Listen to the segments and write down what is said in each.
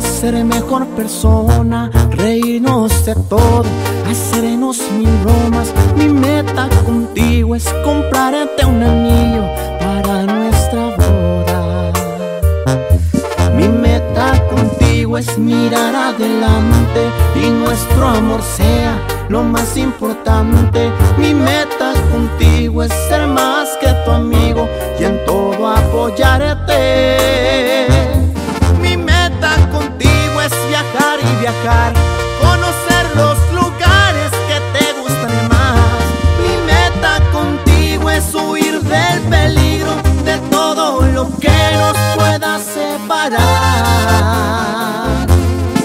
ser mejor persona, reírnos de todo, hacernos mil bromas. Mi meta contigo es comprarte un anillo para nuestra boda. Mi meta contigo es mirar adelante y nuestro amor sea lo más importante. Mi meta contigo es ser más que tu amigo y en todo apoyarte.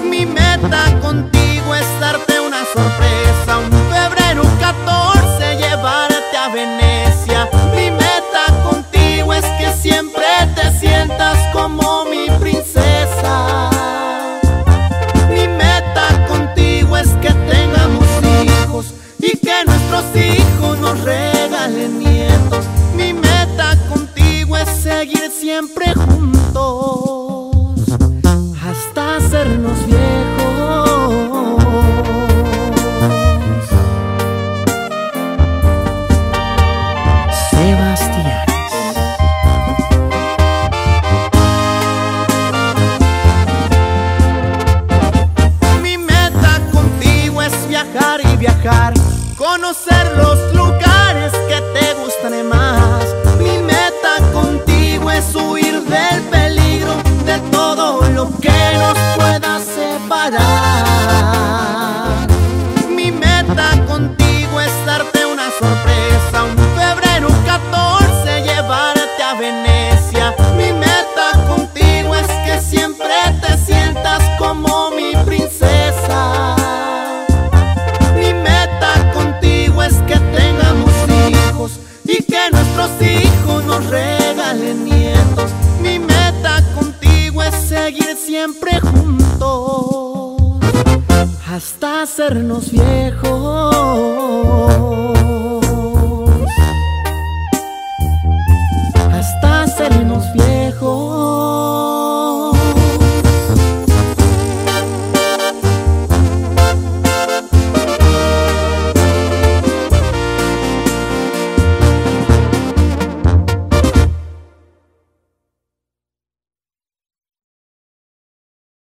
Mi meta contigo es darte una sorpresa, un febrero 14 llevarte a Venecia. Mi meta contigo es que siempre te sientas como mi princesa. Mi meta contigo es que tengamos hijos y que nuestros hijos nos regalen nietos. Mi meta contigo es seguir siempre juntos y viajar, conocer los lugares que te gustan más. Regalen nietos. Mi meta contigo es seguir siempre juntos hasta hacernos viejos.